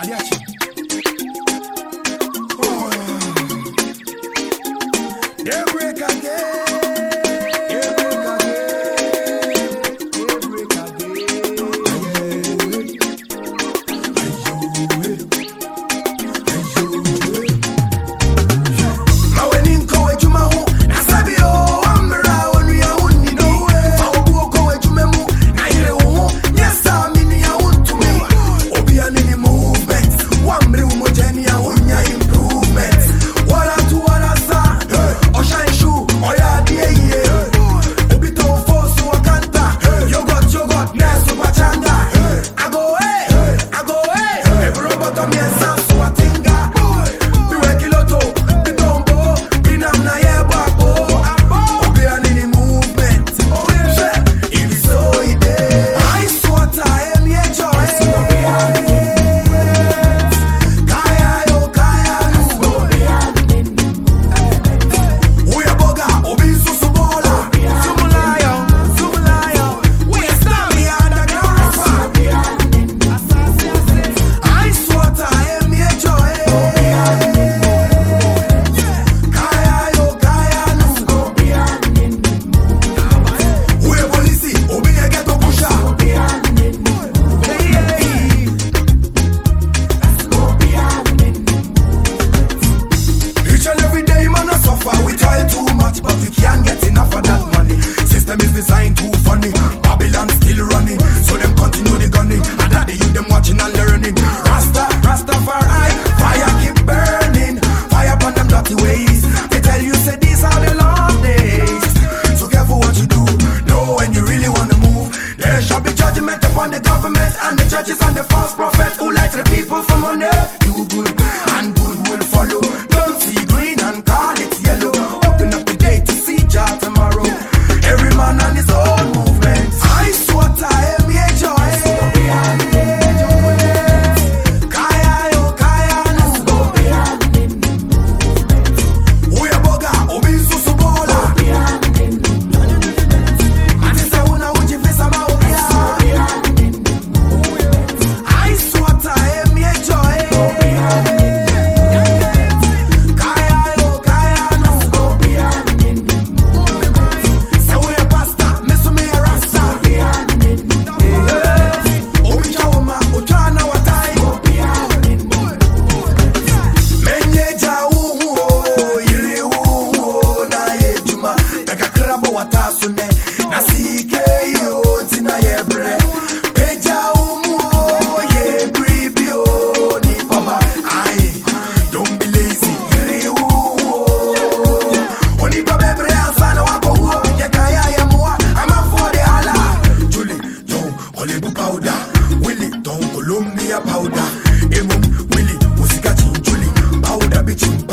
Aliachi. On the government and the churches and the false prophets who lie to the people for money. powder. Emu, Willy, Usika, Julie, powder, bitchin'.